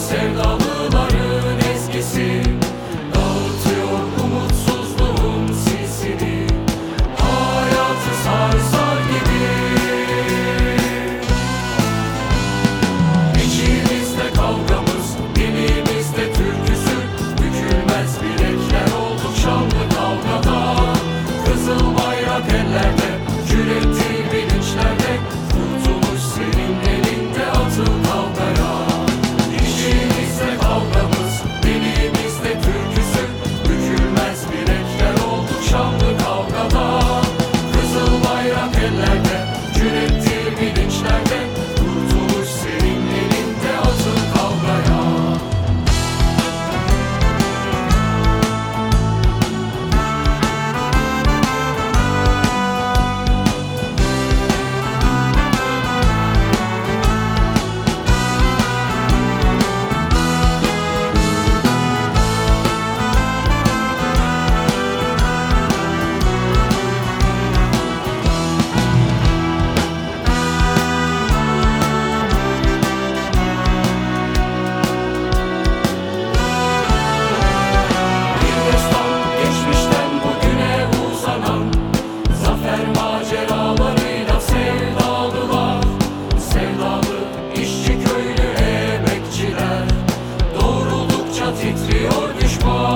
ser like Lord düşman